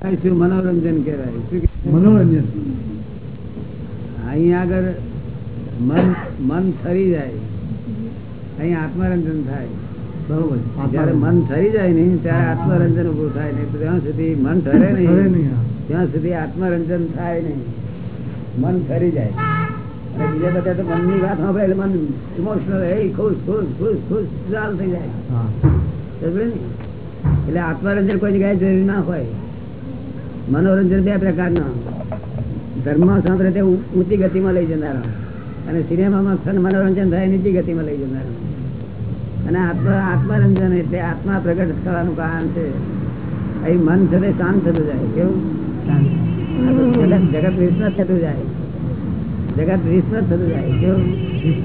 શું મનોરંજન કહેવાય. શું મનોરંજન? અહીં આગળ મન મન ફરી જાય. અહીં આત્મરંજન થાય. બરોબર. જયારે મન ફરી જાય ને ત્યારે આત્મરંજન ઉભું થાય ને ત્યાં સુધી મન ઠરે નહીં. નહીં, ત્યાં સુધી આત્મરંજન થાય નહીં. મન ફરી જાય. અને બીજા બધા તો મનની વાત સાંભળે એટલે મન ઇમોશનલ એ ખુશ ખુશ ખુશ ખુશ ચાલ થઈ જાય? એટલે આત્મરંજન કોઈ જગ્યાએ જરૂરી ના હોય. મનોરંજન બે પ્રકારના ધર્મ સાંભળે તે ઊંચી ગતિમાં લઈ જનારા અને સિનેમામાં મનોરંજન થાય, નીચી ગતિમાં લઈ જનારા અને આત્મ, આત્મરંજન એટલે આત્મા પ્રગટ થવાનું કારણ છે. અહીં મન છે શાંત થતું જાય. કેવું? જગત વિસ્મત થતું જાય. જગત વિસ્મત થતું જાય. કેવું?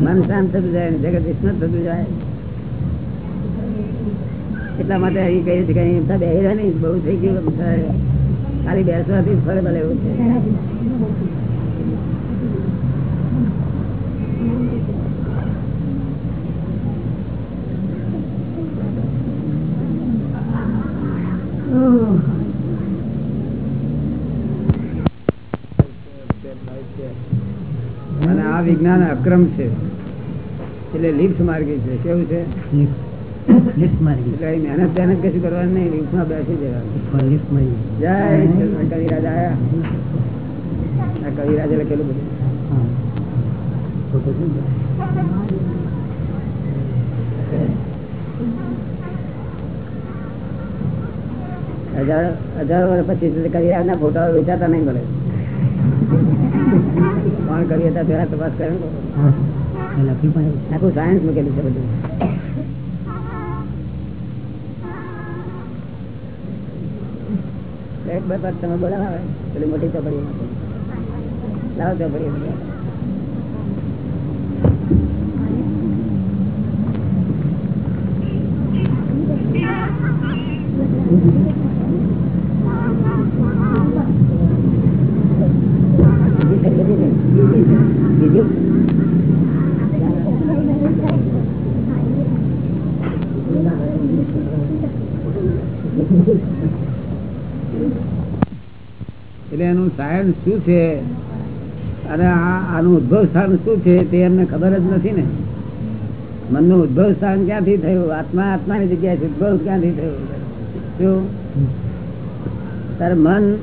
મન શાંત થતું જાય જગત વિસ્મત થતું જાય. એટલા માટે અહીં કહીએ છીએ કે અહીં બધા બહુ થઈ ગયું ખાલી બેસવાથી ફળ મળે એવું છે. અને આ વિજ્ઞાન અક્રમ છે. એટલે લિફ્ટ માર્ગી છે. કેવું છે? લિફ્ટ મારી એટલે અહીં મહેનત મહેનત કશું કરવાની નહીં લિફ્ટમાં બેસી જવાનું. જય કવિરાજ આયા. કવિરાજે લખેલું બધું. હા. ફોટો છે ને? હજાર હજાર વર્ષ પછી કવિરાજ ના ફોટા વેચાતા નહીં મળે. કોણ કરી હતા પેલા તપાસ કરે આખું સાયન્સ મૂકેલું છે બધું. એક બે પદ તમે બોલાવે પેલી મોટી ચોપડી લાવો ચોપડી. સાયન્સ શું છે? અને આનું ઉદ્ભવ સ્થાન શું છે તે એમને ખબર જ નથી ને. મનનું ઉદ્ભવ સ્થાન ક્યાંથી થયું? આત્મા આત્માની જગ્યાએ. ઉદ્ભવ ક્યાંથી થયું? શું? તારે મન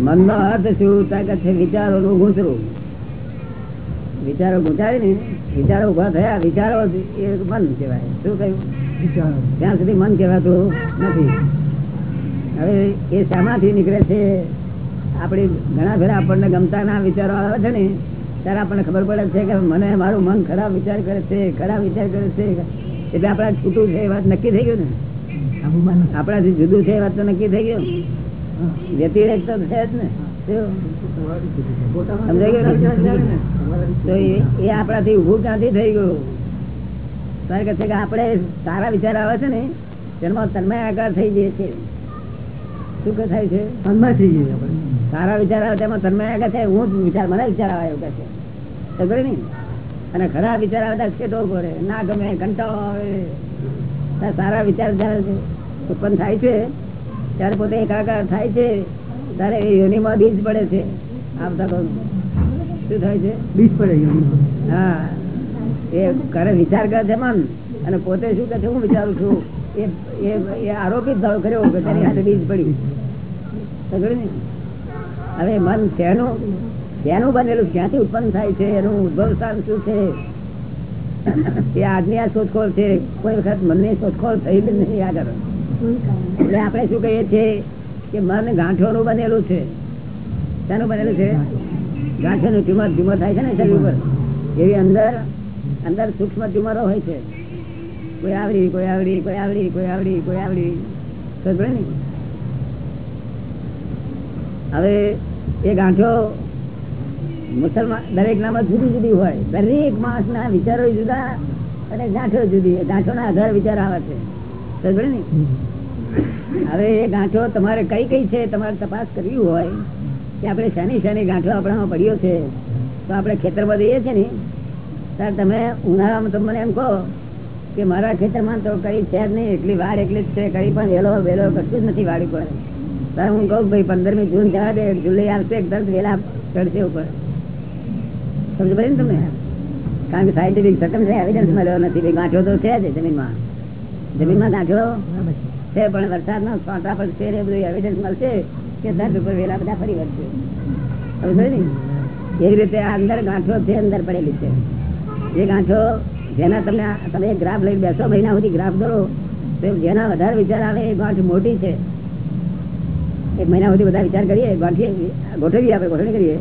મનનો અર્થ શું? તાકાત છે વિચારોનું ગૂંચરું. વિચારો ગુંચાય ને વિચારો ઊભા થયા. વિચારો એ મન કહેવાય. શું કહ્યું? ત્યાં સુધી મન કહેવાતું નથી. હવે એ શામાંથી નીકળે છે? આપણે ઘણા ઘણા આપણને ગમતા ના વિચારો આવે છે ને, ત્યારે આપણને ખબર પડે છે કે મને મારું મન ખરાબ વિચાર કરે છે, ખરાબ વિચાર કરે છે. એટલે આપણા છૂટું છે એ વાત નક્કી થઈ ગયું ને? આપણાથી જુદું છે એ વાત તો નક્કી થઈ ગયું વ્યતિરેક તો છે જ ને. એ- આપણાથી ઉભું ક્યાંથી થઈ ગયું? છે કે આપણે સારા વિચાર આવે છે ને, તેમાં તન્મય આકાર થઈ જાય છે શું કે થાય છે? તન્મય થઈ ગઈ સારા વિચાર આવે તેમાં તન્મય આકાર થાય હું જ વિચાર મને વિચાર આવે એવું કહે છે. ખબર ને અને ખરા વિચાર આવે ત્યારે છેટો કરે ના ગમે કંટાળો આવે. સારા વિચાર જયારે ઉત્પન્ન થાય છે. ત્યારે પોતે એકાકાર થાય છે. ત્યારે એ યોનિમાં બીજ પડે છે. આવતા તો શું થાય છે? બીજ પડે હા. એ કરે વિચાર કરે છે મન. અને પોતે શું કે છે હું વિચારું છું. એ ભાવ કર્યો કે તેની હાથે બીજ પડ્યું. ને? હવે મન શેનું શેનું બનેલું? ક્યાંથી ઉત્પન્ન થાય છે? એનું ઉદ્ભવ સ્થાન શું છે? એ આજની આ શોધખોળ છે. કોઈ વખત મનની શોધખોળ થઈ જ નહીં આગળ. એટલે આપણે શું કહીએ છીએ કે મન ગાંઠોનું બનેલું છે. શાનું બનેલું છે? ગાંઠોનું ટ્યુમર ટ્યુમર થાય છે ને શરીર ઉપર? એવી અંદર અંદર સૂક્ષ્મ ટ્યુમરો હોય છે. કોઈ આવડી કોઈ આવડી કોઈ આવડી કોઈ આવડી કોઈ આવડી. સમજ્યો ને હવે એ ગાંઠો મુસલમાન, દરેક નામાં જુદી જુદી હોય. દરેક માણસ ના વિચારો જુદા અને ગાંઠો જુદી. ગાંઠો ના આધાર વિચાર આવે છે. સમજ્યો ને હવે એ ગાંઠો તમારે કઈ કઈ છે તમારે તપાસ કરવી હોય કે આપણે શેની શેની ગાંઠો આપણામાં પડ્યો છે. તો આપણે ખેતરમાં જઈએ છીએ ને. ત્યારે તમે ઉનાળામાં તમને એમ કહો કે મારા ખેતરમાં તો કઈ છે નહીં, એટલી વાર એટલી જ છે, કઈ પણ વેલો વેલો કશું જ નથી વાડી પર. હું કહું ભાઈ, પંદરમી જૂન જવા દે જુલાઈ આવશે દસ વેલા ચડશે ઉપર. સમજ ને તમને? કારણ કે સાયન્ટિફિક સકમ છે એવિડન્સ મળ્યો નથી. ભાઈ ગાંઠો તો છે જ જમીનમાં. જમીનમાં ગાંઠો છે છે પણ વરસાદનો છોટા ને એ બધું એવિડન્સ મળશે કે ધરતી ઉપર વેલા બધા ફરી વળશે. સમજ ને? એવી રીતે અંદર ગાંઠો છે, અંદર પડેલી છે. એ ગાંઠો જેના તમે તમે ગ્રાફ લઈને બેસો મહિના સુધી ગ્રાફ દોરો તો જેના વધારે વિચાર આવે એ ગાંઠ મોટી છે. એક મહિના સુધી બધા વિચાર કરીએ ગાંઠી ગોઠવીએ આપણે ગોઠવણી કરીએ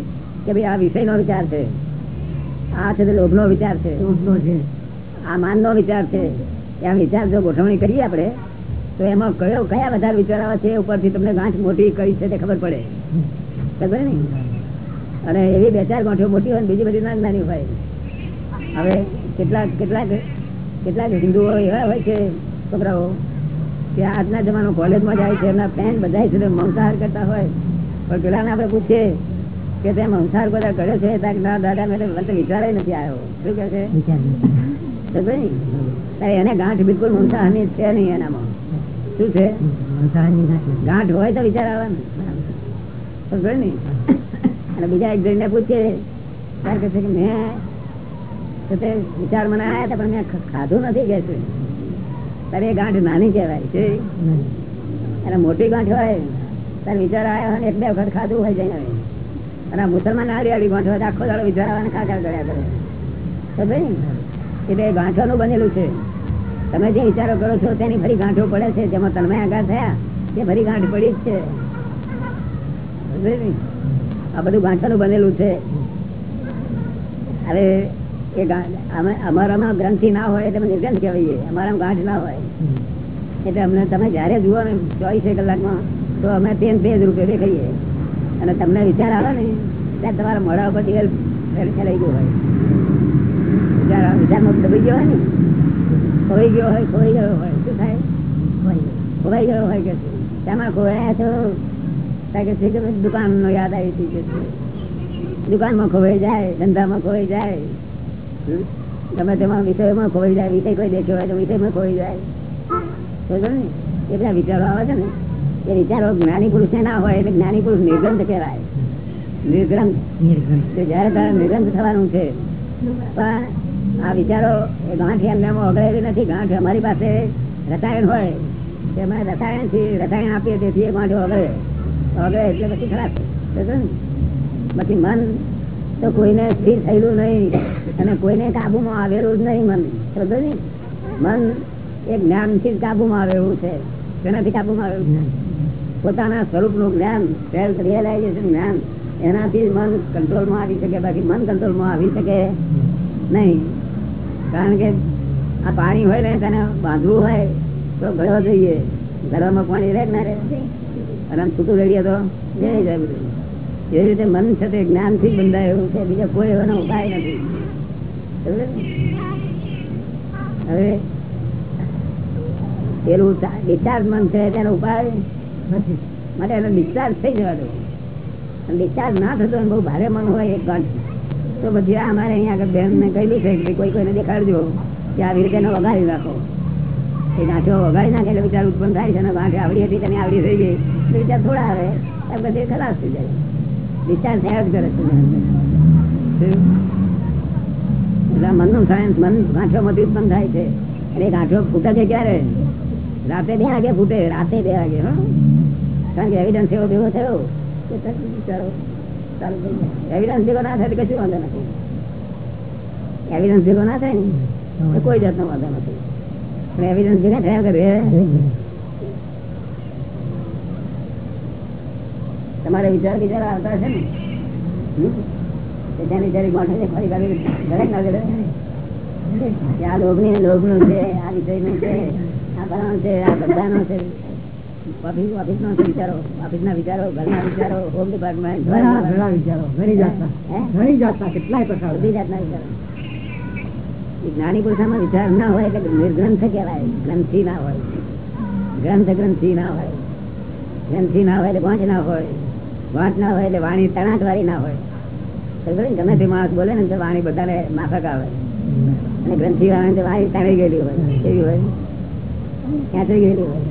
કે ભાઈ આ વિષયનો વિચાર છે. આ છે તે લોભનો વિચાર છે. લોભનો છે. આ માનનો વિચાર છે. એમ વિચાર જો ગોઠવણી કરીએ આપણે તો એમાં કયો કયા વધારે વિચાર આવે છે ઉપરથી તમને ગાંઠ મોટી કઈ છે તે ખબર પડે. ખબર ને? અને એવી બે ચાર ગાંઠો મોટી હોય બીજી બધી નાની હોય. હવે કેટલાક કેટલાક કેટલાક હિન્દુઓ એવા હોય છે છોકરાઓ કે આજના જમાનો કોલેજમાં જાય છે એમના પેન બધા છે મંસાહાર કરતા હોય. પણ પેલાને આપણે પૂછીએ કે તે મંસાહાર બધા કરે છે? ના દાદા મેં મને તો વિચાર નથી આવ્યો. શું કે છે? એને ગાંઠ બિલકુલ મંસાહારની છે નહીં એનામાં. શું છે? ગાંઠ હોય તો વિચાર આવે ને. ને અને બીજા એક જણને પૂછીએ. ત્યારે કે મેં તો તે વિચાર મને આવ્યા હતા પણ મેં ખાધું નથી કે છે તારે એ ગાંઠ નાની કહેવાય છે. અને મોટી ગાંઠ હોય તારે વિચાર આવ્યા હોય એક બે વખત ખાધું હોય જઈને અને મુસલમાન આડી આડી ગાંઠ હોય આખો દાડો વિચાર આવવાને ને કર્યા કરે. તો ભાઈ એટલે ગાંઠોનું બનેલું છે. તમે જે વિચારો કરો છો તેની ફરી ગાંઠો પડે છે. જેમાં તમે આઘાત થયા તે ફરી ગાંઠ પડી જ છે. આ બધું ગાંઠાનું બનેલું છે. હવે એ અમારામાં ગ્રંથિ ના હોય એટલે નિર્ગ્રંથ કહેવાઈએ અમારામાં ગાંઠ ના હોય. એટલે અમને તમે જયારે જુઓ ને ચોવીસે કલાકમાં તો અમે તેમ બે જ રૂપે દેખાઈએ. અને તમને વિચાર આવે ને ત્યાં તમારા મોડા ઉપર દિવેલ ફેલાઈ ગયો હોય. વિચાર વિચારમાં દબાઈ ગયો હોય ને? ખોવાઈ ગયો હોય ખોવાઈ ગયો હોય. શું થાય? ખોવાઈ ગયો. હોય કે તેમાં ખોવાયા છો કે છે કે દુકાન નો યાદ આવી હતી કે. દુકાનમાં ખોવાઈ જાય ધંધામાં ખોવાઈ જાય. ગમે તેમાં વિષયમાં ખોવાઈ જાય વિષય કોઈ દેખ્યો હોય તો વિષયમાં ખોવાઈ જાય. ને એ બધા વિચારો આવે છે ને એ વિચારો જ્ઞાની પુરુષ ના હોય એટલે જ્ઞાની પુરુષ નિર્ગ્રંથ કહેવાય. નિર્ગ્રંથ. જયારે તારે નિર્ગ્રંથ થવાનું છે પણ આ વિચારો એ ગાંઠ એમને એમ ઓગળેલી નથી. ગાંઠ અમારી પાસે રસાયણ હોય તેમાં રસાયણથી રસાયણ આપીએ તેથી એ ગાંઠ ઓગળે. ઓગળે એટલે પછી ખરાબ. પછી? મન તો કોઈને સ્થિર થયેલું નહીં. અને કોઈને કાબુમાં આવેલું જ નહીં મન. સમજો ને મન એ જ્ઞાનથી જ કાબુમાં આવે એવું છે. તેનાથી કાબુમાં આવેલું છે? પોતાના સ્વરૂપનું જ્ઞાન સેલ્ફ રિયલાઇઝેશન જ્ઞાન, એનાથી મન કંટ્રોલમાં આવી શકે. બાકી મન કંટ્રોલમાં આવી શકે નહીં. કારણ કે આ પાણી હોય ને, તેને બાંધવું હોય, તો ગળવા જોઈએ. ગળવામાં પાણી રહે ના રહે? અને આમ છૂટું રેડીએ તો જઈ જાય બધું. એવી રીતે મન છે તે જ્ઞાનથી બંધાયેલું છે. બીજા કોઈ એનો ઉપાય નથી? કોઈ કોઈને દેખાડજો કે આવી રીતે વગાડી નાખો. એ નાખ્યો વગાડી નાખે એટલે વિચાર ઉત્પન્ન થાય છે આવડી હતી તેને આવડી થઈ ગઈ. તો વિચાર થોડા આવે, એમ પછી ખરાબ થઈ જાય. ડિસ્ચાર્જ થયા જ કરે છે એની અંદર. એટલે આ રાતે બે વાગે ફૂટે, રાતે બે વાગે કારણ કે એવિડન્સ એવો ભેગો થયો એવિડન્સ ભેગો ના થાય કશું વાંધો નથી. એવિડન્સ ભેગો ના થાય ને, તો કોઈ જાતનો વાંધો નથી. પણ એવિડન્સ ભેગા થયા તમારે વિચાર વિચાર આવતા છે ને? જેની જરી છે ફરી ફરી દરેક ના કરે આ લોભની લોભનું છે આ વિષયનું છે આ ફલાણું છે આ બધાનો છે. ઓફિસ ઓફિસનો છે વિચારો ઓફિસના વિચારો ઘરના વિચારો હોમ ડિપાર્ટમેન્ટ ઘણા ઘણા વિચારો. ઘણી જાતના ઘણી જાતના કેટલાય પ્રકાર બધી જાતના વિચારો. જ્ઞાની પુરુષામાં વિચાર ના હોય એટલે નિર્ગ્રંથ કહેવાય. ગ્રંથિ ના હોય. ગ્રંથ ગ્રંથિ ના હોય. ગ્રંથિ ના હોય એટલે વાંચ ના હોય. વાંચ ના હોય એટલે વાણી તણાટ વાળી ના હોય. ને? ગમે તે માણસ બોલે ને વાણી બધાને માફક આવે. અને ગ્રંથિ વાળાને તો વાણી તાણી ગયેલી હોય, કેવી હોય? ખેંચાઈ ગયેલી હોય?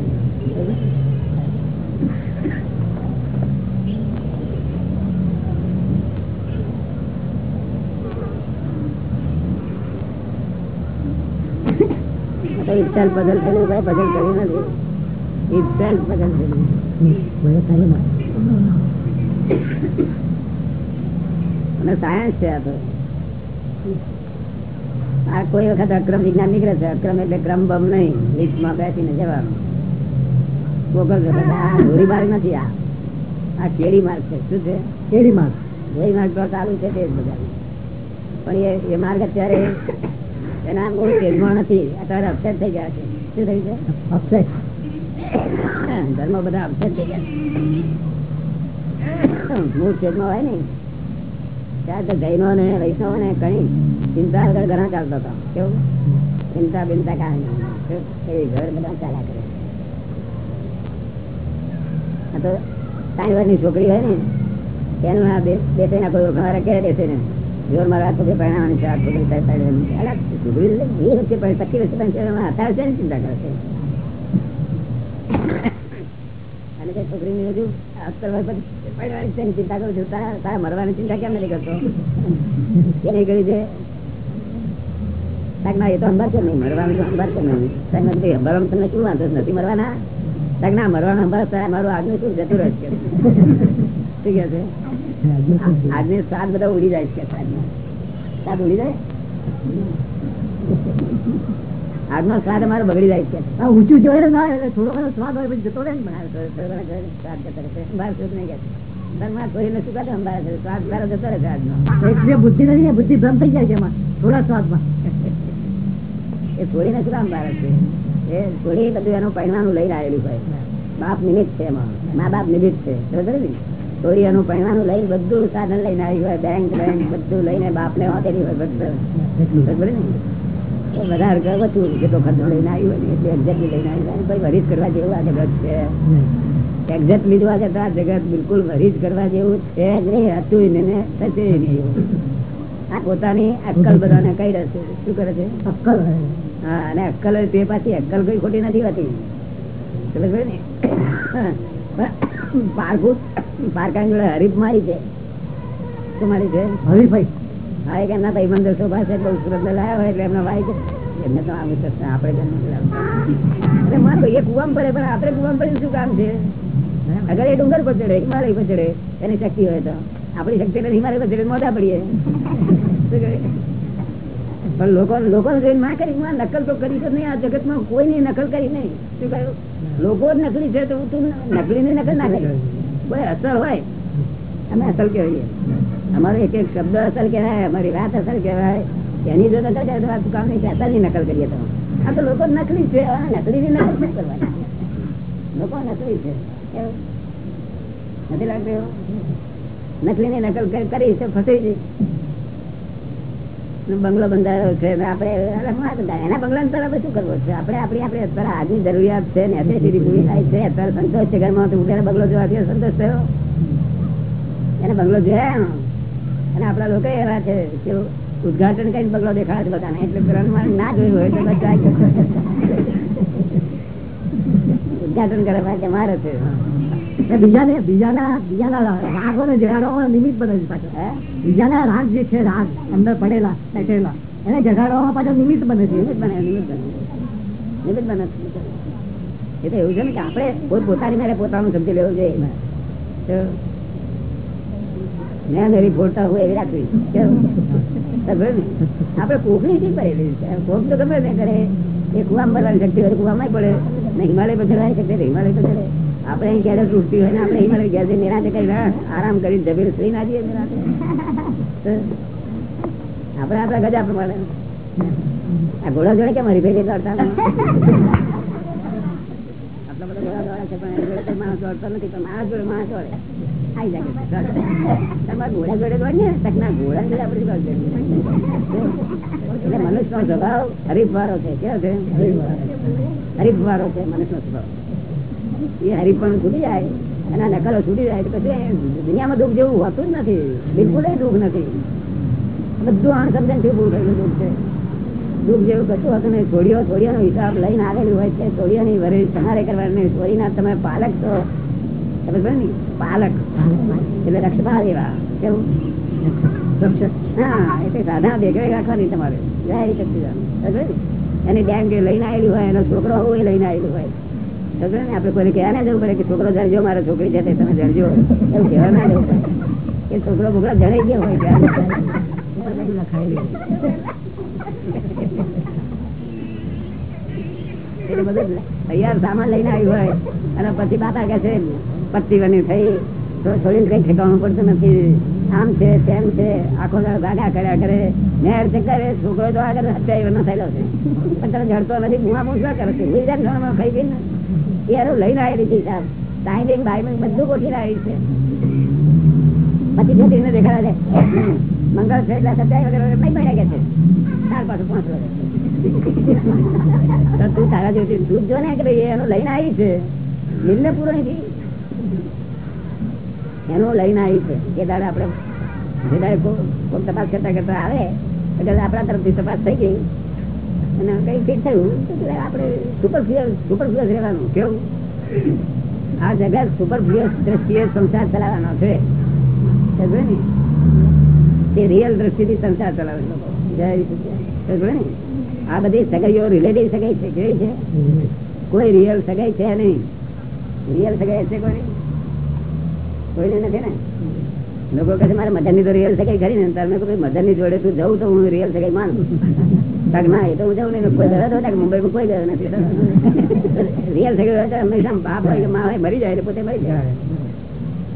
પઝલ થયેલું ભાઈ પઝલ કર્યું નથી. બધા તારીમાં. અને સાયન્સ છે આ તો. આ કોઈ વખત અક્રમ વિજ્ઞાન નીકળે છે અક્રમ એટલે ક્રમ બમ નહીં લિફ્ટમાં બેસીને જવાનું. ગોગલ આ ધોરી માર્ગ નથી આ. આ કેડી માર્ગ છે. શું છે? કેડી માર્ગ. ધોરી માર્ગ તો ચાલુ છે તે જ બધા પણ એ માર્ગ અત્યારે એના તેજમાં નથી. અત્યારે અપસેટ થઈ ગયા છે. શું થયું છે? Upset. ધર્મ બધા અપસેટ થઈ ગયા છે. મૂળ સ્ટેજમાં હોય ને. ત્યારે તો જૈનો ને વૈષ્ણવ ને કઈ ચિંતા વગર ઘણા ચાલતા હતા. કેવું? ચિંતા બિંતા કાંઈ ઘર બધા ચાલ્યા કરે. તો સાઈ વર્ષની છોકરી હોય ને, એનું આ બે ત્રણ આ કોઈ ઘણા ક્યારે બેસે ને. જોર મારા તો પરિણામની ચાર છોકરી. છોકરી એ વચ્ચે પણ તકલી વચ્ચે પણ છે ને ચિંતા કરે છે. અને કઈ છોકરીની હજુ અક્કલ હોય પછી પરિણામની છે ને ચિંતા કરું છું, તારા મરવાની ચિંતા કેમ નથી કરતો? એ નહીં કરી છે. ના તમને શું વાંધો નથી મરવાના. સાહેબ ના મારું આજનું શું જતું રહે છે? શું કહે સાત બધા ઉડી જાય છે. સાત ઉડી જાય? આજનો સ્વાદ અમારો બગડી જાય છે. ઊંચું જોઈને ના એટલે થોડો ઘણો સ્વાદ હોય પછી જતો રહે ને થોડા સ્વાદ જતો. શું નહીં ગયા છે. ને થોડા એ છોડી બધું એનું પરિણામનું લઈને આવેલું હોય. બાપ નિમિત્ત છે એમાં. મા બાપ નિમિત્ત છે. ને? એનું પરિણામનું લઈને બધું સાધન લઈને આવ્યું હોય, બેંક બેંક બધું લઈને બાપ બાપને વાંચેલી હોય બધું. ને? વધારે વધુ જેટલો ખર્ચો લઈને આવી ને એટલે એક્ઝેક્ટલી લઈને આવી હોય વરીજ કરવા જેવું આ જગત છે. એક્ઝેક્ટ લીધું આજે આ જગત બિલકુલ વરીજ કરવા જેવું છે જ નહીં હતું ને ને થશે નહીં આ પોતાની અક્કલ બધાને કઈ રહેશે શું કરે છે? અક્કલ હા અને અક્કલ તે પાછી અક્કલ કઈ ખોટી નથી હોતી. ને? પારકું પારકા હરીફ મારી છે. શું મારી છે? હરીફાઈ. એક એમના ભાઈ બંધ છે, બહુ સુરત લાયા હોય એટલે એમના ભાઈ એમને તો આવું થશે આપણે જન્મ એટલે મારો એ કુવામાં પડે, પણ આપણે કુવામ પડે શું કામ છે? અગર એ ડુંગર પર ચડે, હિમાલય પર ચડે, એની શક્તિ હોય તો. આપણી શક્તિ હિમાલય પર ચડે મોટા પડીએ. પણ લોકો લોકો જોઈને ના કરી માં નકલ તો કરી તો નહીં, આ જગતમાં કોઈની નકલ કરી નહીં. શું કહ્યું? લોકો જ નકલી છે, તો તું નકલી ની નકલ ના કરી. કોઈ અસર હોય. અમે અસલ કહેવાય અમારો એક એક શબ્દ અસર કહેવાય, અમારી વાત અસર કહેવાય. એની જો કામ નહીં, અસલની નકલ કરીએ તો. આ તો લોકો નકલી છે નકલી ની નકલ શું કરવાની? લોકો નકલી છે. નથી લાગતું? નકલી ની નકલ કરી- છે, ફસાઈ જઈ બંગલો બંધાયો છે, ને આપણે એના બંગલા તરફ શું કરવો છે? આપણે આપણી આપણે અત્યારે આજની જરૂરિયાત છે, ને અત્યારે પૂરી થાય છે, અત્યારે સંતોષ છે, ઘરમાં તો બંગલો જોવાથી સંતોષ થયો. એને બંગલો જોયા અને આપણા લોકો એવા છે કે ઉદઘાટન કઈ બગલો દેખાડે છે બધાને. એટલે ગ્રહણ ના જોયું હોય તો બધા ઉદઘાટન કરવા માટે મારે છે. બીજાને બીજાના બીજાના રાગોને જગાડવામાં નિમિત્ત બને છે પાછળ બીજાના રાગ જે છે રાગ અંદર પડેલા બેઠેલા એને જગાડવામાં પાછો નિમિત્ત બને છે. નિમિત્ત બને નિમિત્ત બને. નિમિત્ત બને એ તો એવું છે ને કે આપણે પોત પોતાની મારે પોતાનું સમજી લેવું જોઈએ. મેં ફોડતા હોય એવી રાખવી. આપડે ને? કોકની થી તો ગમે એ કુવામાં ને હિમાલય પર હિમાલય પર ક્યારે તૂટતી હોય ને આપણે હિમાલય ગયા છે નિરાતે કરી આરામ કરી જમીન સુઈ ના જઈએ નિરાતે આપણે આપણા ગજા પ્રમાણે. આ ઘોડા જોડે કેમ હરી ભેગી કરતા આટલા ઘોડા દોડે છે પણ જોડે માણસ નથી, પણ માણસ જોડે માણસ દોડે. આવી જાય તમારા ઘોડા ઘોડે ને તક ના ઘોડા જોડે આપણે એટલે મનુષ્ય નો સ્વભાવ હરીફ છે, કેવો છે? હરીફ વાળો છે, મનુષ્યનો સ્વભાવ. એ હરીફણ છૂટી જાય, અને આ નકલો છૂટી જાય, તો પછી દુનિયામાં દુઃખ જેવું હોતું જ નથી. બિલકુલ દુઃખ નથી. બધું અણસમજણથી પૂરું થયેલું દુઃખ છે. દુઃખ જેવું કશું હતું નહીં. છોડીઓ છોડીઓનો હિસાબ લઈને આવેલું હોય છે. છોડીઓની વરે તમારે કરવાની છોડીના તમે પાલક છો. પાલક એટલે રક્ષભાર એવા. કેવું? છોકરો હોય. મારો છોકરી છે તમે જરજો. એવું કહેવા ના જવું પડે. છોકરો બોકરો જણાઈ ગયો હોય બધું તૈયાર સામાન લઈને આવ્યું હોય. અને પછી બાપા કે છે પત્તી બની થઈ છોડીને કઈ ઠેકાણું પડતું નથી. આમ છે, તેમ છે, આખો ગાડા કર્યા કરે. મેર ચક્કરે છોકરો તો આગળ અત્યારે એનો થયેલો છે. પણ તમે જડતો નથી બુમા પૂછવા કરે છે. હું જાય ખાઈ ગઈ ને યારો લઈને આવેલી છે સાહેબ. ટાઈમિંગ બાઈમિંગ બધું ગોઠવી આવી છે. પછી છોકરીને દેખાડા છે. મંગળ છે એટલે સત્યાય વગેરે ભાઈ ભાઈ કે છે? ચાર પાછું પાંચ વર્ષ તું તારા જેવું તું જો ને કે ભાઈ, એનો લઈને આવી છે. નિર્ણય પૂરો નથી. એનો લઈને આવી છે. એ દાડે આપણે જે દાડે કો- તપાસ કરતા કરતા આવે. એટલે આપણા તરફથી તપાસ થઈ ગઈ. અને કઈ ફીટ થયું. એટલે આપણે સુપર ફ્યુઅલ રહેવાનું. કેવું? આ જગત સુપર ફ્યુઅલ દ્રષ્ટિએ સંસાર ચલાવવાનો છે. ને? તે રિયલ દ્રષ્ટિથી સંસાર ચલાવે લોકો. ને? આ બધી સગાઈઓ રિલેટિવ સગાઈ છે. કેવી છે? કોઈ રિયલ સગાઈ છે નહીં. રિયલ સગાઈ છે કોઈ? કોઈને નથી ને? લોકો કહે મારે મધરની તો રિયલ સગાઈ કરી ને? તમે મેં કહ્યું ની જોડે તું જવું તો હું રિયલ સગાઈ માનું ના, એ તો હું જવું નહીં, કોઈ ગયો તો મુંબઈ માં કોઈ ગયો નથી. રિયલ સગાઈ હંમેશા બાપ હોય કે મા હોય, મરી જાય પોતે મરી જાય.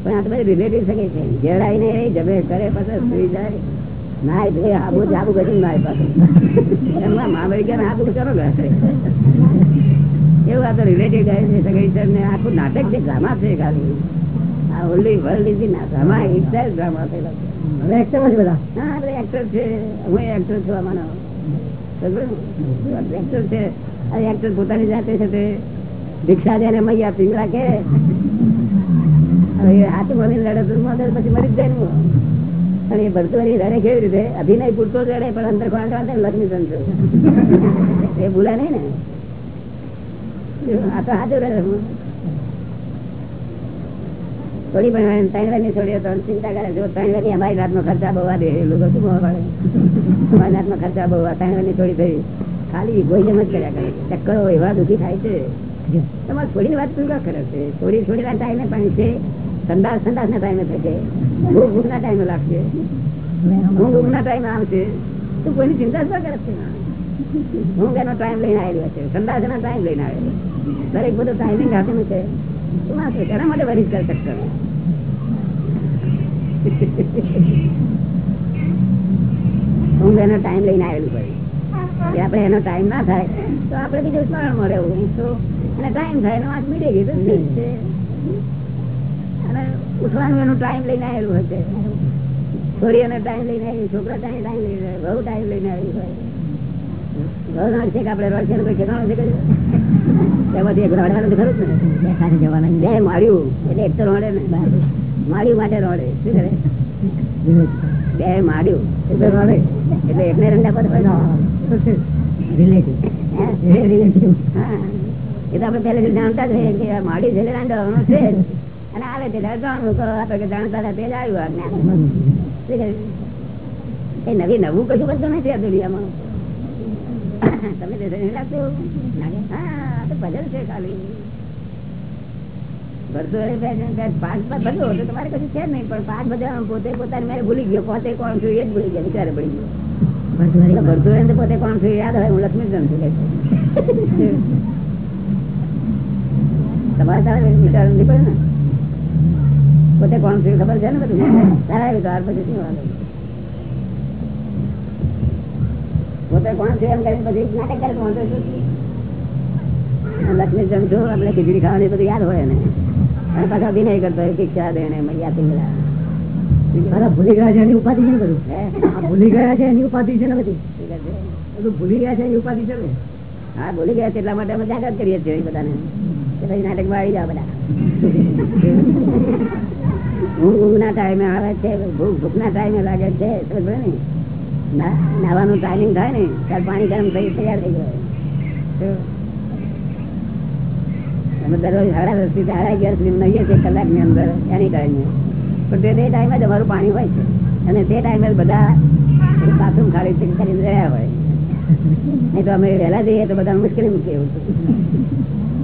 પણ આ તો બધી રિલેટિવ સગાઈ છે? જેડાઈ ને જમે કરે, પછી સુઈ જાય. ના એટલે આબુ આબુ કરી ના પાછું. એમાં મા મરી ગયા ને આબુ કરો ઘરે એવું આ તો રિલેટેડ છે સગાઈ છે ને આખું નાટક છે ડ્રામા છે ખાલી. આ only world is drama itself drama થયેલો છે. એક્ટર છે બધા? હા એક્ટર છે. હું એક્ટર છું આમાંનો એક્ટર છે. એક્ટર પોતાની જાતે છે તે. દીક્ષા દે ને મૈયા પિંગલા કે હવે હાથ હાથું મળી લડે તો મગજ પછી મરી જ જાય ને અને એ ભરતો રડે કેવી રીતે? અભિનય પૂરતો જ લડે પણ અંદર ખોરાક લક્ષ્મી તંત્ર એ ભૂલા નહીં ને. થોડી પણ ત્રણની છોડીઓ તો ચિંતા કરે. જો ત્રણની અમારી રાતનો ખર્ચા બહુ એ લોકો શું પડે અમારી રાતનો ખર્ચા બહુ ત્રણ વારની થોડી થઈ. ખાલી ગોઈજમ જ કર્યા કરે. ચક્કરો એવા દુઃખી થાય છે. તમારે છોડીની વાત શું કરે છે? છોડી થોડી ના ટાઈમે પણ છે. સંદાસ સંદાસ ના ટાઈમે થશે. ભૂખ ભૂખ ના ટાઈમે લાગશે. હું ભૂખ ના ટાઈમે આવશે. તું કોઈની ચિંતા શું ના કરે છે હું એનો ટાઈમ લઈને આવેલો છે. સંદાસ ના ટાઈમ લઈને આવેલો દરેક બધું ટાઈમિંગ આપેલું છે. શું છે? તેના માટે વરિષ્ઠ કરી શકશો ઊંઘ એનો ટાઈમ લઈને આવેલું કે આપણે એનો ટાઈમ ના થાય તો આપણે બીજું સ્મરણ મળે એવું તો અને ટાઈમ થાય એનો આંખ મીડી ગઈ તો ઠીક છે અને ઉઠવાનું એનો ટાઈમ લઈને આવેલું હશે છોરી એનો ટાઈમ લઈને આવ્યું છોકરા ટાઈમ ટાઈમ લઈને બહુ ટાઈમ લઈને આવ્યું હોય. બહુ છે કે આપણે રોડ છે ને કોઈ ઠેકાણું છે કઈ? રડવાનું તો ખરું ને. બે સાથે જવાના. બે માળ્યું. એટલે એક તો રોડે ને માળ્યું માટે રોડે. શું કરે? બે માળ્યું. એટલે રોડે. એટલે એકને રંડા પર હોય. રિલેટિવ હે? રિલેટિવ હા. એ તો આપણે પહેલેથી જાણતા જ કે છે. અને આવે તે દાડે જાણવું તો આપણે જાણતા હતા પેલા આવ્યું આ જ્ઞાન. એ નવી નવું કશું બધું નથી આ દુનિયામાં. તમે લાગતું? હા તો ભજન છે ખાલી. તમારે કશું છે નહીં પણ પાંચ બધા પોતે પોતાની મેં ભૂલી ગયો પોતે કોણ છું એ જ ભૂલી ગયા વિચારે પડી ગયો. પોતે કોણ છું યાદ હોય હું લક્ષ્મીચંદ છું તમારે તારે વિચાર નથી પડે ને? પોતે કોણ છું ખબર છે ને બધું? તારા વિચાર પછી શું વાંધો? પોતે કોણ છું એમ કરીને પછી નાટક કરે શું? છે? લક્ષ્મીચંદ સમજો આપણે ખીચડી ખાવાની બધું યાદ હોય ને અને પાછા અભિનય કરતો હોય ભિક્ષા દે મૈયા પિંગલા. ભૂલી ગયા છે એની ઉપાધિ છે ને બધું? ભૂલી ગયા છે એની ઉપાધિ છે ને બધી? બધું ભૂલી ગયા છે એની ઉપાધિ છે ને? હા ભૂલી ગયા છે એટલા માટે અમે જાગૃત કરીએ છીએ બધાને. ભાઈ નાટકમાં આવી જાવ બધા. ઊંઘ ઊંઘના ટાઈમે આવે છે ભૂખ ભૂખના ટાઈમે લાગે છે સમજ ને નાવાનું ટાઈમિંગ થાય ને ત્યારે પાણી ગરમ થઈ તૈયાર થઈ તો અમે દરરોજ સાડા દસથી સાડા અગિયાર સુધી નહીએ છીએ કલાકની અંદર એની કારણે. પણ તે ટાઈમે જ અમારું પાણી હોય છે. અને તે ટાઈમે બધા બાથરૂમ ખાલી કરીને રહ્યા હોય. નહીં તો અમે વહેલા જઈએ તો બધા મુશ્કેલી મૂકીએ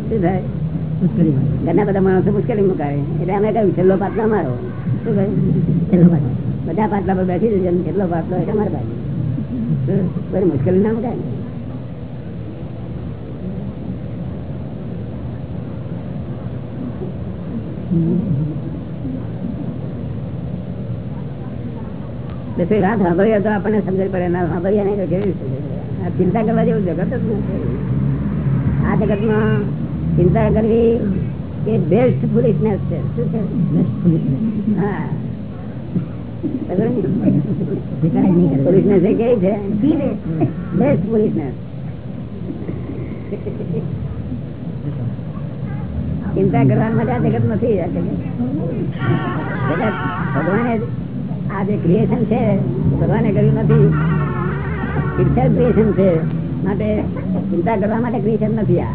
શું થાય? મુશ્કેલીમાં ઘરના બધા માણસો મુશ્કેલી મુકાવે. એટલે અમે કહ્યું છેલ્લો પાટલો મારો. શું કહ્યું છેલ્લો પાટલો બધા પાટલા પર બેસી જજો છેલ્લો પાટલો એટલે મારા બાજુ શું? મુશ્કેલી ના મુકાય? તે આપણને સમજ પડે ના સાંભળીએ નહીં તો કેવી આ ચિંતા કરવા જેવું જગત જ નથી. આ જગતમાં ચિંતા કરવી એ બેસ્ટ ફુલિશનેસ છે. શું છે? હા. ફુલિશનેસ એ કેવી છે? બેસ્ટ ફુલિશનેસ ચિંતા કરવા માટે આ જગત નથી આ જગત જગત ભગવાને આ જે ક્રિએશન છે ભગવાને કર્યું નથી. ક્રિએશન છે માટે ચિંતા કરવા માટે ક્રિએશન નથી આ.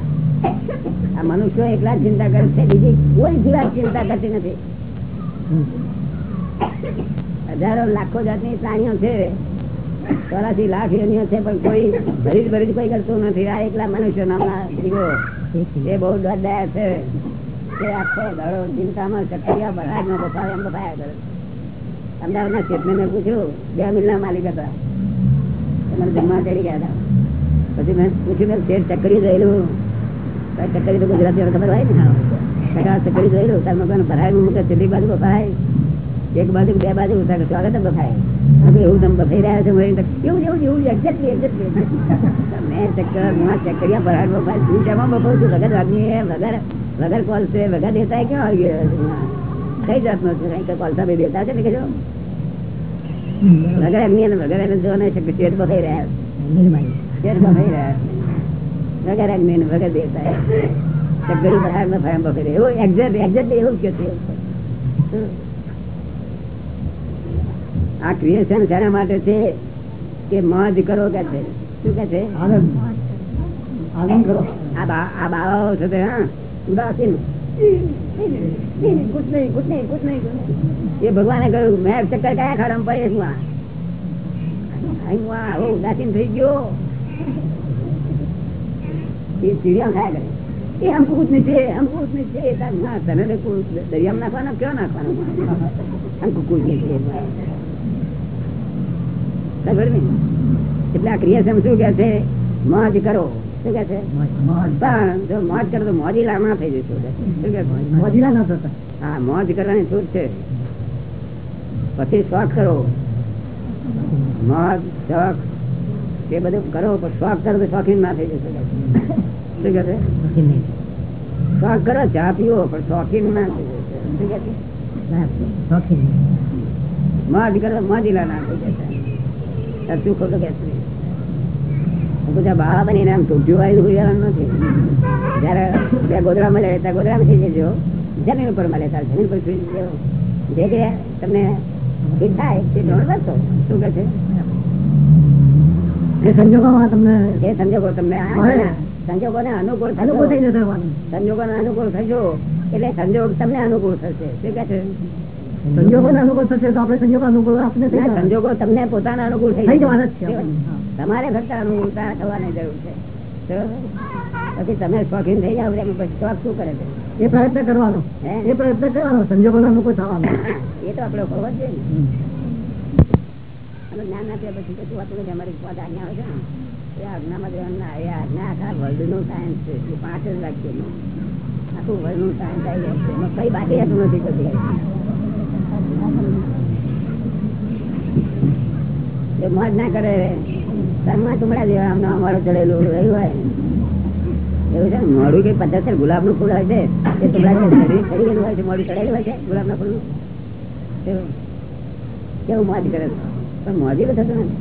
આ મનુષ્યો એકલા જ ચિંતા કરે છે બીજી કોઈ જીવાત ચિંતા કરતી નથી. હજારો લાખો જાતની પ્રાણીઓ છે ચોરાસી લાખ યોનીઓ છે પણ કોઈ ભરી ભરી કોઈ કરતું નથી. આ એકલા મનુષ્ય નામના જીવો. એ બહુ દોડદાર છે. કે આખો દાડો ચિંતામાં ચક્કરિયા બહારનો બફાય એમ બફાયા કરે. અમદાવાદના મેં પૂછ્યું, બે મિલના માલિક હતા. મને જમવા ચડી ગયા હતા. પછી મેં પૂછ્યું, મેં શેઠ ચકરી જોયેલું ચકરી તો ગુજરાતી ખબર હોય ને? ચકરી જોયેલું તાર મકાન ભરાય મૂકે ચીલી બાજુ બફાય એક બાજુ બે બાજુ સ્વાગત બફાય એવું તમે બફાઈ રહ્યા છો એવું એવું એવું મેં ચક્કર હું ચક્કરિયા ભરાય બફાય તું શેમાં બફાવું છું વગર હે વગર વગર કોલ છે વગર દેતા હે આવી ગયો? કઈ જાતનો છે? કઈ કોલ કોલસા દેતા છે ને કે જો? હમ, વગર એમની અને વગર એને જો ને શેઠ બફાઈ રહ્યા ચેર બફાઈ રહ્યા વગર એમની વગર દેતા ચક્કરી ભરાય બફાય બફાઈ રહ્યા એવું એક્ઝેક્ટ એક્ઝેક્ટ એવું કે છે. આ ક્રિએશન શાના માટે છે કે મોજ કરો કે છે? શું કે છે? આનંદ. આનંદ કરો. આ બા- આ બાવાઓ છે તે હા. ઉદાસીન. કુછ નહીં કુછ નહીં કુછ નહીં કુછ નહીં. એ ભગવાને કહ્યું મેં ચક્કર કયા ખાડામાં પડે હું આ. અહીં હું આ હવે ઉદાસીન થઈ ગયો. એ ચીડિયા ખાયા કરે. એ હમ કુછ નહીં છે હમ કુછ નહીં છે. તાર ના તને તો કુછ દરિયામાં નાખવાનો ક્યો નાખવાનો? હમ કુછ નહીં છે. ખબર ને એટલે આ ક્રિએશન શું કે છે? મોજ કરો. શું કે છે. પણ જો મોજ કરો તો મોજી ના થઈ જશે શું કે મોજીલા ન થતા. હા મોજ કરવાની છૂટ છે. પછી શોખ કરો. મોજ શોખ એ બધું કરો પણ શોખ કરો તો શોખીન ના થઈ જશે. શું કે છે? શોખ કરો ચા પીવો પણ શોખીન ના થઈ જશે. શું કે છે. મોજ કરો મોજીલા ના થઈ જશે. તાર શું ખોટું કે છે? બધા આમ તૂટ્યું આવેલું ઉજાવાનું નથી. જયારે બે ગોદડા મળે ત્યાં ગોદડા થઈ જજો જમીન ઉપર મળે ત્યારે જમીન પર સુઈ જજો જે કે તમને ફીટ થાય તે ધોરણ કરશો શું કે છે? એ સંજોગોમાં તમને એ સંજોગો તમને ને. અનુકૂળ અનુકૂળ થઈ જશે હોવાનું. સંજોગોને અનુકૂળ થશો. એટલે સંજોગ તમને અનુકૂળ થશે. શું કે છે? સંજોગોને અનુકૂળ થશે તો આપણે સંજોગો અનુકૂળ આપણે થઈ ના, જવાના. સંજોગો તમને પોતાના અનુકૂળ થઈ થઈ જવાના છે તમારે ફક્ત અનુકૂળતા થવાની જરૂર છે. પછી તમે શોખીન થઈ જાવ પછી શોખ શું કરે છે? એ પ્રયત્ન કરવાનો. એ પ્રયત્ન કરવાનો. સંજોગો અનુકૂળ થવાનો. એ તો આપણે જ જોઈએ અને જ્ઞાન આપ્યા પછી કશું નથી અમારી પાંચ આજ્ઞા આવે છે ને? એ આજ્ઞામાં રહેવાનું ના એ આજ્ઞા આખા વર્લ્ડનું સાયન્સ છે. પાંચ જ વાક્યનું આખું વર્લ્ડનું સાયન્સ આવી જાય છે. કઈ બાકી હતું નથી એ મોજ ના કરે તનમાં તુમડા જેવા આમનો અમારો ચડેલું રહ્યું હોય. એવું છે મોડું કઈ પદ્ધતિ ગુલાબનું ફૂલ હોય છે? એ તુમડા ચડી હોય છે મોડું ચડેલું હોય છે ગુલાબ ના ફૂલ કેવું મોજ કરે? પણ મોજી થતું નથી.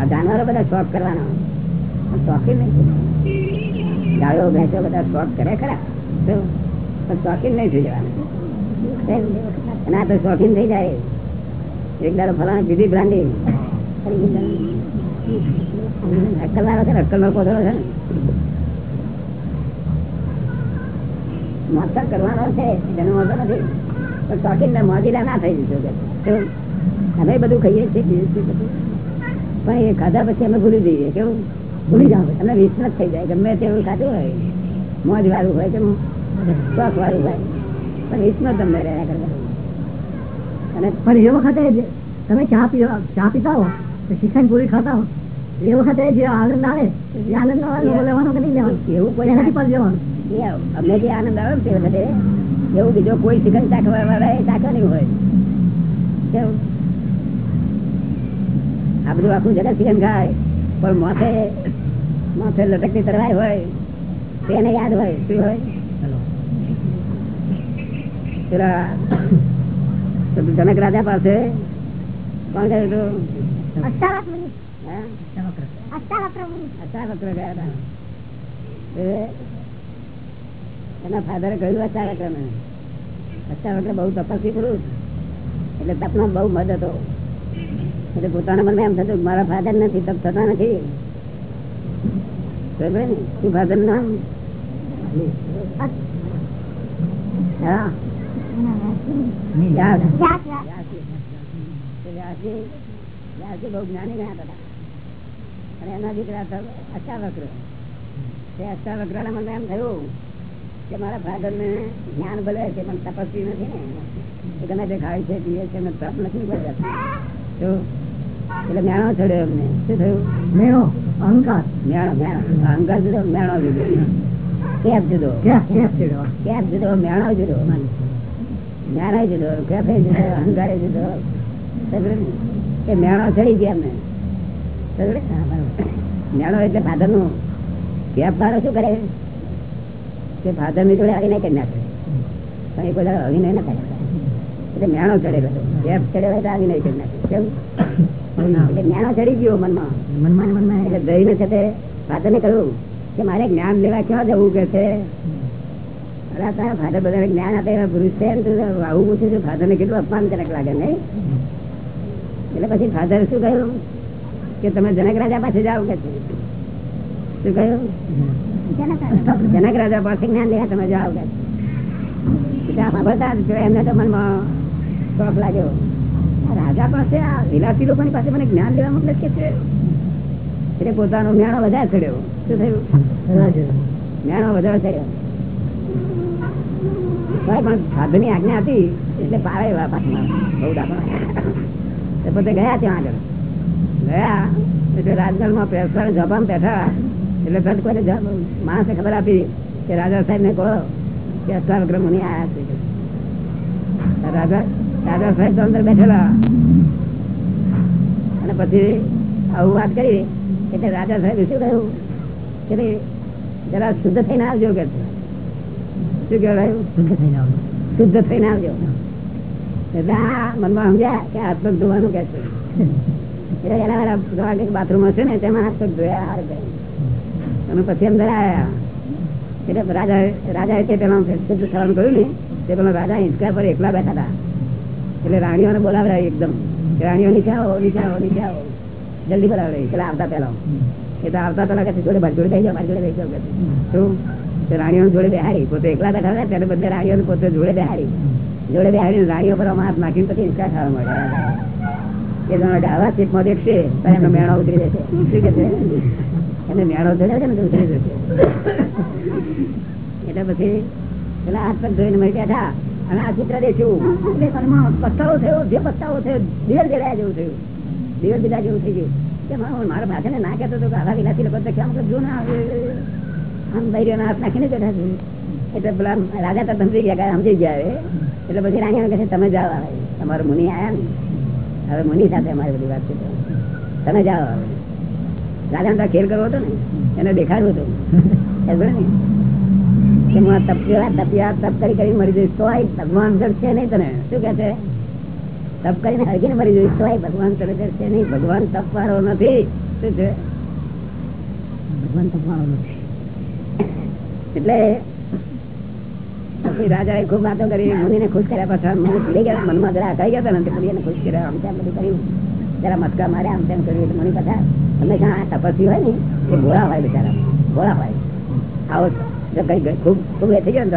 આ જાનવરો બધા શોખ કરવાનો. શોખીન નહીં. ગાયો, ભેંસો બધા શોખ કરે ખરા. પણ શોખીન નહીં થઈ જવાના. આ તો શોખીન થઈ જાય. એક દાડો ફલાણ બીજી બ્રાન્ડી અક્કલ ના છે અક્કલ નો કોથળો છે ને ના થઈ જશો અમે બધું ખાઈએ છીએ પણ ખાધા પછી અમે ભૂલી જઈએ, કેવું? ભૂલી જાવ અમે વિસ્મૃત થઈ જાય, ગમે તેવું ખાધું હોય. મોજ વાળું હોય કે શોખ વાળું હોય. પણ વિસ્મૃત તમને રહ્યા કરતા. અને પણ એ વખતે તમે ચા પીવા ચા પીતા હો તો શિક્ષણ પૂરી ખાતા હો એ વખતે જે આનંદ આવે એ આનંદ લેવાનો કે નહીં લેવાનું? એવું કોઈ નથી પણ લેવાનું. અમને જે આનંદ આવે તે વખતે એવું બીજો કોઈ શિક્ષણ ચાખવા વાળા એ નહીં હોય. કેવું આ બધું આખું જગત શિક્ષણ ખાય પણ માથે માથે લટકતી તરવાય હોય તેને યાદ હોય શું હોય? પેલા જનક રાજા પાસે કોણ ગયું હતું. બહુ તપસ્વી હતો. એટલે પોતાના મનમાં એમ થતું મારા ફાધર નથી, તપ થતા નથી. શું ફાધર નામ? હા. બહુ જ્ઞાની ગયા હતા. અને એના દીકરા અષ્ટાવક્ર. તે અષ્ટાવક્રના મને એમ થયું કે મારા ફાધર ને જ્ઞાન ભલે છે પણ તપસ્વી નથી ને. ગમે તે ખાય છે પીએ છે તપ નથી તો એટલે મેણો ચડ્યો એમને. શું થયું? મેળો અહંકાર. મેણો મેણો. અહંકાર જુદો મેણો જુદો. કેપ જુદો. કેપ જુદો મેણો જુદો. મેણો જુદો કેફે જુદો એ મેણો ચડી ગયા સમજ્યો? મેણો એટલે ફાધરનું કેપ શું કરે? કે ફાધરની જોડે આવીને કરી? નાખે પણ એ બધા દાડો ના કરે. એટલે મેણો ચડેલો કેપ ચડેલો એટલે આવીને કરી? નાખે કેવું એટલે મેણો ચડી ગયો મનમાં. મનમાં મનમાં. એટલે દઈને છે તે ફાધર ને કહ્યું કે મારે જ્ઞાન લેવા ક્યાં જવું કે છે? તારા ફાધર બધાને જ્ઞાન આપે એવા પુરુષ છે આવું પૂછું છું ફાધર ને કેટલું અપમાનજનક લાગે નહીં? એટલે પછી ફાધર શું કહ્યું? કે તમે જનક રાજા પાસે જાઓ કે શું? કહ્યું? જનક રાજા પાસે જ્ઞાન લેવા તમે જાઓ કે એમને તો મનમાં શોખ લાગ્યો. રાજા પાસે આ વિલાસી લોકોની પાસે મને જ્ઞાન લેવા મોકલે કે છે? એટલે પોતાનો વધારે ચડ્યો. શું થયું? મેણો વધારે ચડ્યો. પણ સાધુની આજ્ઞા હતી, એટલે પાવે એવા પાછમાં બહુ દાખલો પોતે ગયા ત્યાં આગળ. ગયા, એટલે રાજગઢમાં પેસર જબામ બેઠા. એટલે તરત કોઈને માણસે ખબર આપી કે રાજા સાહેબ ને કહો કે અષ્ટાવક્ર મુનિ આયા છે. રાજા રાજા સાહેબ તો અંદર બેઠેલા. અને પછી આવું વાત કરી, એટલે રાજા સાહેબ શું કહ્યું? કે જરા શુદ્ધ થઈને આવજો કે. શું કહેવાયું શુદ્ધ થઈને આવજો. મનમાં સમજ્યા કે હાથ પગ ધોવાનું કે છે. બાથરૂમ હશે ને, તેમાં હાથ પગ ધોયા પછી અંદર આવ્યા એટલે રાજા રાજા તે પેલા શુદ્ધ થવાનું કહ્યું ને, તે પેલા રાજા હિંચકા પર એકલા બેઠા હતા. એટલે રાણીઓને બોલાવડાવી એકદમ. રાણીઓ નીચે આવો નીચે આવો નીચે આવો. જલ્દી બોલાવડાવી. પેલા આવતા પેલા એ તો આવતા પેલા કે જોડે મારી જોડે બેસી જાઓ મારી જોડે બેસી જાઓ શું? રાણીઓ જોડે બેહાડી. પોતે એકલા બેઠા ખરા ત્યારે બધા રાણીઓ પોતે જોડે બેહાડી. જોડે બેહાડી રાણીઓ પર હાથ નાખીને પછી હિંચકા ખાવા મળે એ જણા આવા ચીપમાં દેખશે એમનો મેળો ઉતરી જશે. શું કે એને મેળો ચડ્યો છે ને ઉતરી જશે. એટલે પછી પેલા હાથ પગ ધોઈને મળી બેઠા અને આ ચિત્ર દેખ્યું એટલે પસ્તાવો થયો, જે પસ્તાવો થયો, દિવેલ જડાયા જેવું થયું. દિવેલ બીજા જેવું થઈ ગયું. કે મારા ભાષાને ના કહેતો હતો કે આવા વિલાસી લોકો કેમ જો ના આમ છે છે. ખેલ કરવો હતો ને, એને દેખાડવું હતું. ખબર ને? હું તપ્યા તપ્યા તપ કરી કરી મરી જઈશ. તો ભગવાન જડશે નહીં તને. શું કે છે? તપ કરીને હળગીને મરી જઈશ, તો ભગવાન તને જડશે નહીં. ભગવાન તપ વાળો નથી. શું છે? ભગવાન તપવાનો નથી. એટલે રાજા એ ખૂબ વાતો કરી, મુનિને ખુશ કર્યા પાછા, મુનિ ભૂલી ગયા, મનમાં જરા અકાઈ ગયા ને, તે મુનિને ખુશ કર્યા, આમ તેમ બધું કર્યું. જરા મસ્કા માર્યા, આમ તેમ કર્યું, એટલે મુનિ હંમેશા આ તપસ્વી હોય ને, એ ભોળા હોય બિચારા, ભોળા હોય. આવો ખૂબ ખૂબ થઈ ગયો ને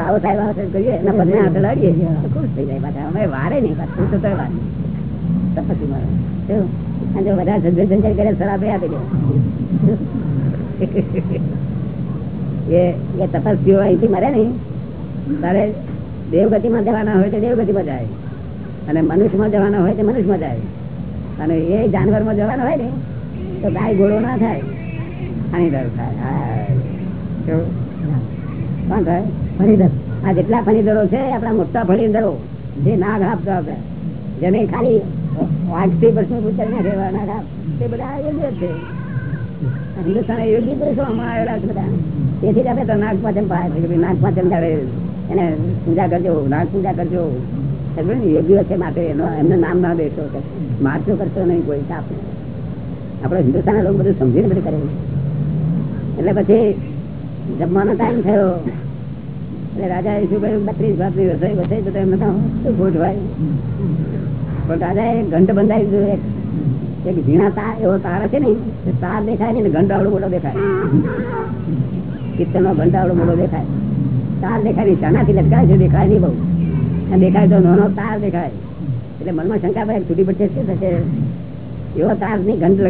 જાય પાછા. અમે વારે નહીં પાછું તો વાર તપસ્વી મારે અને જો બધા આપી દે. એ તપસ્વીઓ અહીંથી મરે ને તારે દેવગતિમાં જવાના હોય તો દેવગતિમાં જાય. અને મનુષ્યમાં જવાના હોય તો મનુષ્યમાં જાય. અને એ જાનવરમાં જવાના હોય ને, તો ગાય ઘોડો ના થાય. હાનિકારક થાય. કોણ આ જેટલા ફણીદરો છે, આપણા મોટા ફણીદરો જે નાગ આપતા હતા જેને ખાલી વાઘથી પ્રશ્ન પૂછાય ના રહેવા, નાગ આપ તે બધા યોગ્ય છે. હિન્દુસ્તાન યોગ્ય પુરુષોમાં આવેલા છે બધા? તેથી આપણે તો નાગ ભાઈ નાગ પાંચમ એને પૂજા કરજો, નાગ પૂજા કરજો. યોગ્ય છે માટે એનો, એમને નામ ના દેશો મારજો કરશો નહીં કોઈ આપણે આપણે હિન્દુસ્તાનના લોકો બધું સમજીને બધું કરે એટલે પછી જમવાનો ટાઈમ થયો. એટલે રાજા એ શું કહ્યું બત્રીસ ભાતની રસોઈ બસાઈ તો એમને શું ખોટ પણ રાજાએ ઘંટ બંધાવી દીધું એક. એક ઝીણા તાર, એવો તાર છે ને તાર દેખાય ને ઘંટ આવડો મોટો દેખાય. કિત્તનો નો આવડો મોટો દેખાય. તાર દેખાય નહીં શાનાથી લટકાય છે, દેખાય નહીં બહુ. દેખાય તો નાનો તાર દેખાય. એટલે મનમાં શંકા ભાઈ છૂટી પડશે, શું થશે? એવો તારની ઘંટ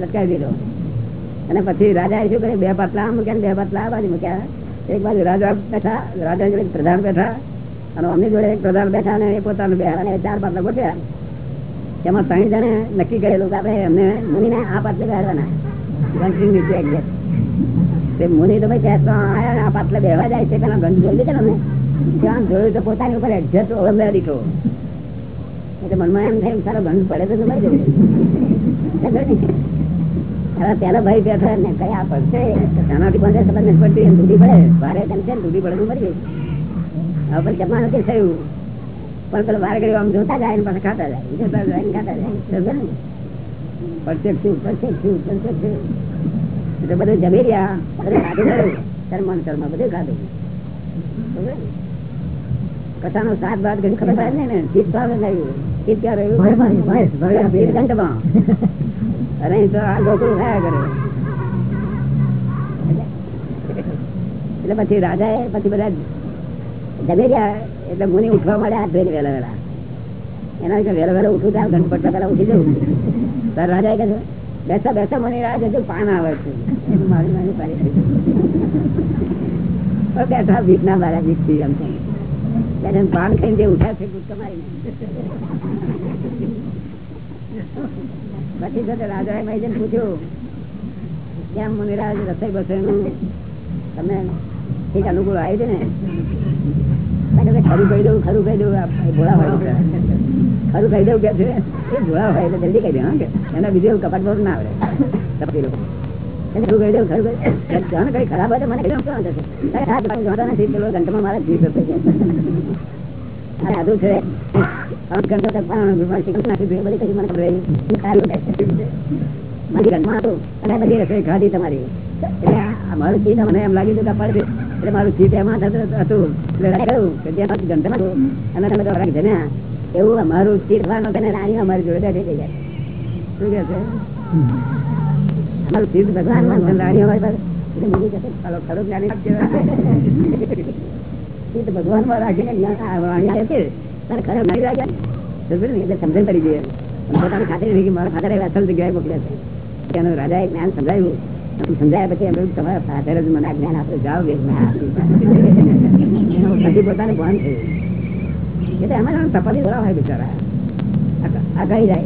લટકાવી દીધો. અને પછી રાજાએ શું કરે બે પાટલા મૂક્યા બે પાટલા બાજુ મૂક્યા. એક બાજુ રાજા બેઠા, રાજા જોડે પ્રધાન બેઠા. અને અમની જોડે એક પ્રધાન બેઠા અને એ પોતાનું બે અને ચાર પાટલા ગોઠવ્યા. તેમાં ત્રણ જણે નક્કી કરેલું કે આપણે એમને મુનિને આ પાટલે બેહવાના ઘંટી નીચે exit. તે મુનિ તો ભાઈ ત્યાં આયા પાટલે બેહવા જાય છે, પેલા ઘંટ જલ્દી લીધા ને ત્યાં જોયું તો પોતાની ઉપર એડજસ્ટ ઓળંગા દીઠો એટલે મનમાં એમ થાય, સારો ઘંટ પડે તો મરી જવું ભાઈ બેઠો ને કયા પડશે? તેનાથી પંદર ખબર નથી પડતી એમ દૂધી પડે. ભારે તેમ છે દૂધી પડે મરી ગઈ હવે જમવાનું નથી થયું? પણ પેલો વાર ગયો આમ જોતા જાય ને, પાછા ખાતા જાય. જાય ખાતા જાય. સમજે ને? પરફેક્ટ છું પરફેક્ટ છું પરફેક્ટ છું એટલે બધું જમી રહ્યા બધું ખાધું ખરું બધું ખાધું. સાત બાદ ઘણી ખબર પડે નહીં ને ચીજ ભાવે નહીં. ચીજ ક્યાં રહ્યું? ભય ભય ભય ભય ચીજ ઘંટમાં અરે તો આ ગોકુળ ખાયા કરે. એટલે પછી રાજાએ પછી બધા જમી ગયા એટલે મુનિ ઉઠવા મળ્યા હાથ ધોઈને વહેલા વહેલા. એના વહેલા વહેલા ઉઠું ત્યાં ઘંટ પડતા પહેલા ઉઠી જવું. રાજા એ કહે બેસા બેસા મને રાહ જોજો પાન આવે છે. મારી મારી પાડી બેઠા ભીખ ના મારા ભીખથી એમ એમ પાન ખાઈને જે ઉઠા છે ગુસ્સો મારી પછી સાથે રાજાએ મારી જઈને પૂછ્યું, કેમ મુનિરાજ રસોઈ બસોઈનું તમે ઠીક અનુકૂળ આવ્યું છે ને? ખરું કહી દઉં, ખરું કહી દઉં ભોળા છે. ખરું કહી દઉં કે છે, એ ભોળા હોય એટલે જલ્દી કહી દે, હા, કે એના બીજું કપાટ બહુ ના આવડે. લોકો. ખરું કહી દઉં ખરું કહી દઉં. કઈ ખરાબ હોય તો મને કહી દઉં શું વાંધો છે? તારે હાથ જોતા નથી, પેલો ઘંટામાં મારા જીવ આ સાધુ છે. ઘંટો. બધી રસોઈ ખાધી તમારી. એટલે મારું ચીજ મને એમ લાગ્યું હતું પડે એટલે મારું ચીજ એમાં હતું. એટલે કહ્યું કે જ્યાં હતું અને તમે તો જમ્યા. એવું અમારું ચીજ ખાવાનું રાણી અમારી જોડે થઈ જાય. શું કે છે? ભગવાન રાણી અમારી જ્ઞાની તેનું સમજાવ્યું. સમજાયા પછી એમ તમારા ફાધર જ મને જ્ઞાન આપડે જાઓ બે પછી પોતાને ભાન થયું. એટલે એમાં તપાસી થોડા હોય બિચારા આ- કહી જાય?